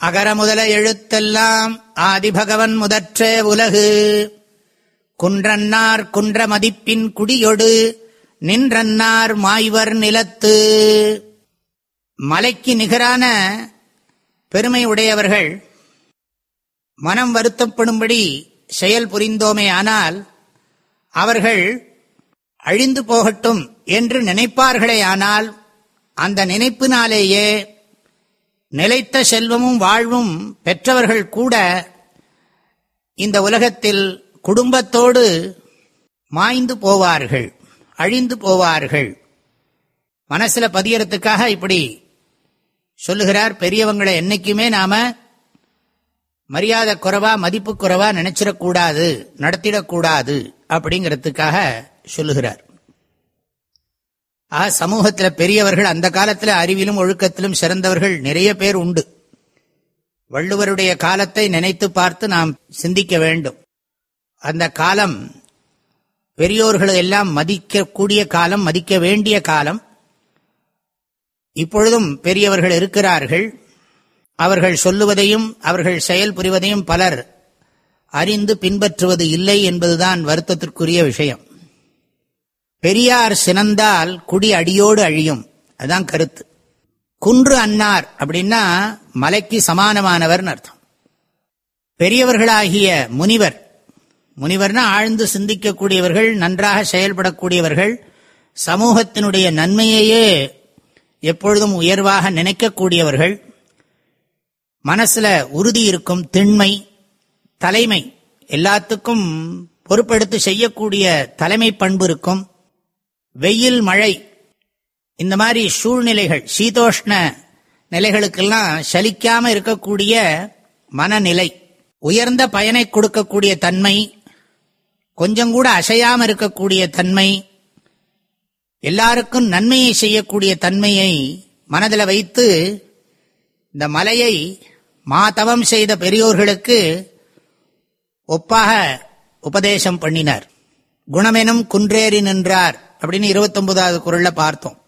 அகர முதல எழுத்தெல்லாம் ஆதிபகவன் முதற்றே உலகு. குன்றன்னார் குன்ற மதிப்பின் குடியொடு நின்றன்னார் மாய்வர் நிலத்து. மலைக்கு நிகரான பெருமை உடையவர்கள் மனம் வருத்தப்படும்படி செயல் புரிந்தோமே ஆனால் அவர்கள் அழிந்து போகட்டும் என்று நினைப்பார்களே ஆனால் அந்த நினைப்பினாலேயே நிலைத்த செல்வமும் வாழ்வும் பெற்றவர்கள் கூட இந்த உலகத்தில் குடும்பத்தோடு மாய்ந்து போவார்கள் அழிந்து போவார்கள். மனசில் பதியறதுக்காக இப்படி சொல்லுகிறார். பெரியவங்களை என்னைக்குமே நாம மரியாதை குறைவா மதிப்பு குறைவா நினைச்சிடக்கூடாது நடத்திடக்கூடாது அப்படிங்கிறதுக்காக சொல்லுகிறார். ஆக சமூகத்தில் பெரியவர்கள் அந்த காலத்தில் அறிவிலும் ஒழுக்கத்திலும் சிறந்தவர்கள் நிறைய பேர் உண்டு. வள்ளுவருடைய காலத்தை நினைத்து பார்த்து நாம் சிந்திக்க வேண்டும். அந்த காலம் பெரியோர்களை எல்லாம் மதிக்கக்கூடிய காலம் மதிக்க வேண்டிய காலம். இப்பொழுதும் பெரியவர்கள் இருக்கிறார்கள். அவர்கள் சொல்லுவதையும் அவர்கள் செயல் புரிவதையும் பலர் அறிந்து பின்பற்றுவது இல்லை என்பதுதான் வருத்தத்திற்குரிய விஷயம். பெரியார் சினந்தால் குடி அடியோடு அழியும். அதுதான் கருத்து. குன்று அன்னார் அப்படின்னா மலைக்கு சமானமானவர் அர்த்தம். பெரியவர்களாகிய முனிவர் முனிவர்னா ஆழ்ந்து சிந்திக்கக்கூடியவர்கள் நன்றாக செயல்படக்கூடியவர்கள் சமூகத்தினுடைய நன்மையையே எப்பொழுதும் உயர்வாக நினைக்கக்கூடியவர்கள். மனசுல உறுதி இருக்கும் திண்மை தலைமை எல்லாத்துக்கும் பொறுப்பெடுத்து செய்யக்கூடிய தலைமை பண்பு இருக்கும். வெயில் மழை இந்த மாதிரி சூழ்நிலைகள் சீதோஷ்ண நிலைகளுக்கெல்லாம் சலிக்காம இருக்கக்கூடிய மனநிலை உயர்ந்த பயனை கொடுக்கக்கூடிய தன்மை கொஞ்சம் கூட அசையாம இருக்கக்கூடிய தன்மை எல்லாருக்கும் நன்மையை செய்யக்கூடிய தன்மையை மனதில் வைத்து இந்த மலையை மாதவம் செய்த பெரியோர்களுக்கு ஒப்பாக உபதேசம் பண்ணினார். குணமெனும் குன்றேறி நின்றார். அப்படின்னு இருபத்தொன்பதாவது குரல்ல பார்த்தோம்.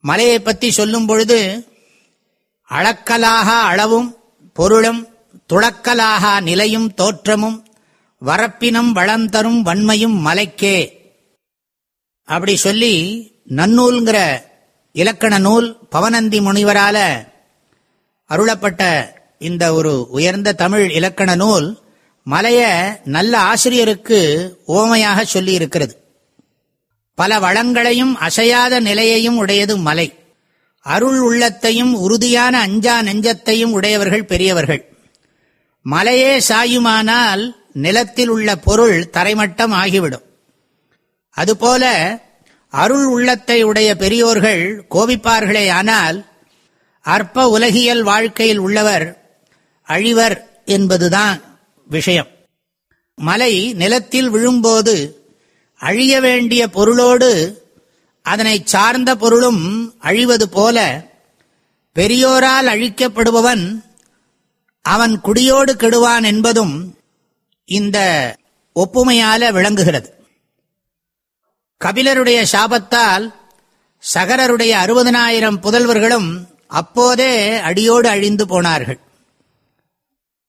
மலையை பற்றி சொல்லும் பொழுது அளக்கலாக அளவும் பொருளும் துளக்கலாக நிலையும் தோற்றமும் வரப்பினம் வளந்தரும் வன்மையும் மலைக்கே. அப்படி சொல்லி நன்னூல்ங்கிற இலக்கண நூல் பவனந்தி முனிவரால அருளப்பட்ட இந்த ஒரு உயர்ந்த தமிழ் இலக்கண நூல் மலைய நல்ல ஆசிரியருக்கு ஓமையாக சொல்லி இருக்கிறது. பல வளங்களையும் அசையாத நிலையையும் உடையது மலை. அருள் உள்ளத்தையும் உறுதியான அஞ்சா நெஞ்சத்தையும் உடையவர்கள் பெரியவர்கள். மலையே சாயுமானால் நிலத்தில் உள்ள பொருள் தரைமட்டம் ஆகிவிடும். அதுபோல அருள் உள்ளத்தை உடைய பெரியோர்கள் கோபிப்பார்களே ஆனால் அற்ப உலகியல் வாழ்க்கையில் உள்ளவர் அழிவர் என்பதுதான் விஷயம். மலை நிலத்தில் விழும்போது அழிய வேண்டிய பொருளோடு அதனை சார்ந்த பொருளும் அழிவது போல பெரியோரால் அழிக்கப்படுபவன் அவன் குடியோடு கெடுவான் என்பதும் இந்த ஒப்புமையால விளங்குகிறது. கபிலருடைய சாபத்தால் சகரருடைய அறுபதனாயிரம் புதல்வர்களும் அப்போதே அடியோடு அழிந்து போனார்கள்.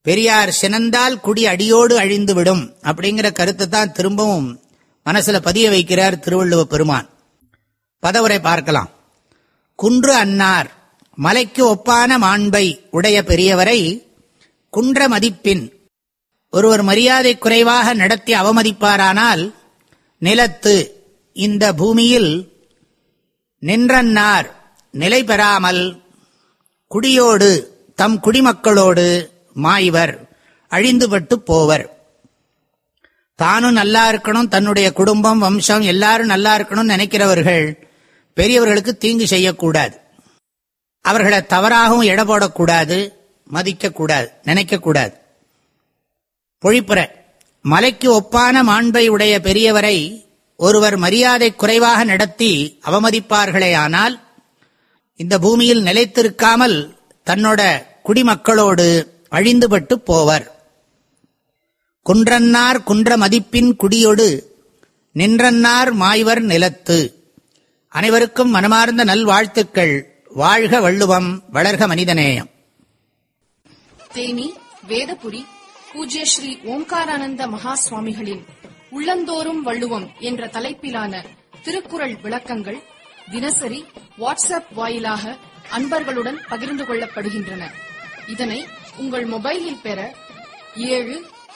பெரியார் சினந்தால் குடி அடியோடு அழிந்து விடும் அப்படிங்கிற கருத்தை தான் திரும்பவும் மனசுல பதிய வைக்கிறார் திருவள்ளுவ பெருமான். பதவுரை பார்க்கலாம். குன்று அன்னார் மலைக்கு ஒப்பான மாண்பை உடைய பெரியவரை குன்ற மதிப்பின். ஒருவர் மரியாதை குறைவாக நடத்தி அவமதிப்பாரானால் நிலத்து இந்த பூமியில் நின்றன்னார் நிலை பெறாமல் குடியோடு தம் குடிமக்களோடு மாய்வர் அழிந்துபட்டு போவர். தானும் நல்லா இருக்கணும் தன்னுடைய குடும்பம் வம்சம் எல்லாரும் நல்லா இருக்கணும்னு நினைக்கிறவர்கள் பெரியவர்களுக்கு தீங்கு செய்யக்கூடாது. அவர்களை தவறாகவும் எடை போடக்கூடாது மதிக்கக்கூடாது நினைக்கக்கூடாது. பொழிப்புற மலைக்கு ஒப்பான மாண்பை உடைய பெரியவரை ஒருவர் மரியாதை குறைவாக நடத்தி அவமதிப்பார்களே ஆனால் இந்த பூமியில் நிலைத்திருக்காமல் தன்னோட குடிமக்களோடு அழிந்துபட்டு போவர். குன்றன்னார் குன்ற மதிப்பின் குடியொடு நின்றன்னார் மாய்வர் நிலத்து. அனைவருக்கும் மனமார்ந்த நல்வாழ்த்துக்கள். வாழ்க வள்ளுவம் வளர்க மனிதநேயம். தேனி வேதபுரி பூஜ்ய ஸ்ரீ ஓம்காரானந்த மகா சுவாமிகளின் உள்ளந்தோறும் வள்ளுவம் என்ற தலைப்பிலான திருக்குறள் விளக்கங்கள் தினசரி வாட்ஸ்அப் வாயிலாக அன்பர்களுடன் பகிர்ந்து கொள்ளப்படுகின்றன. இதனை உங்கள் மொபைலில் பெற ஏழு